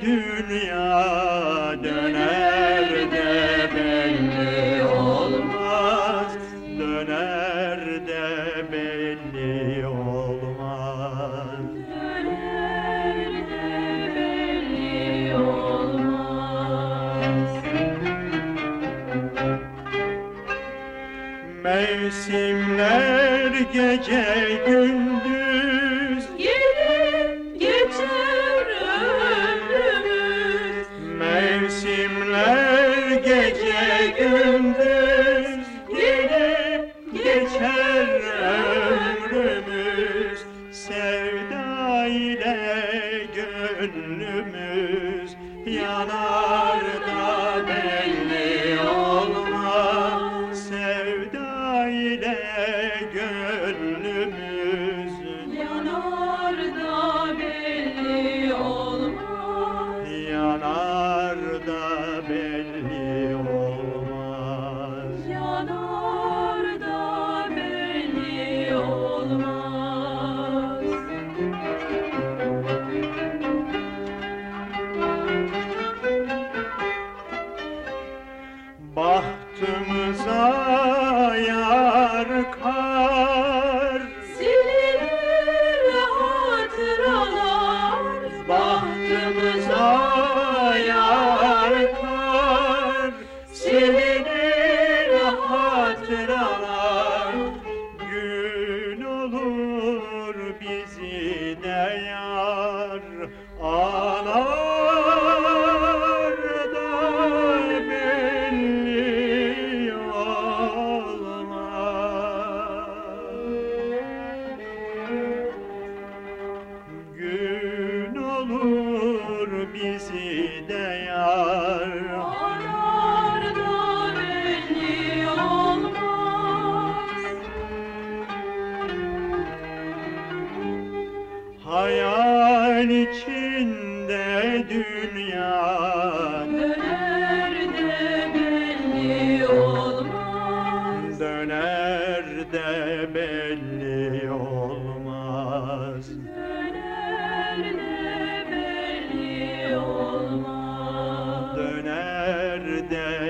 dünya döner de belli olmaz Döner de belli olmaz. Döner de belli olmaz. Mevsimler gece gündüz gündüz Gelip ömrümüz. Sevda gönlümüz Yanar da olmaz. Sevda ile gönlümüz hatıralar. Gün olur bizi de yar. Ağlar da belli olmaz. Gün olur bizi de Hayal içinde dünya. Döner de belli olmaz. Döner de belli olmaz. Döner de belli olmaz. Döner de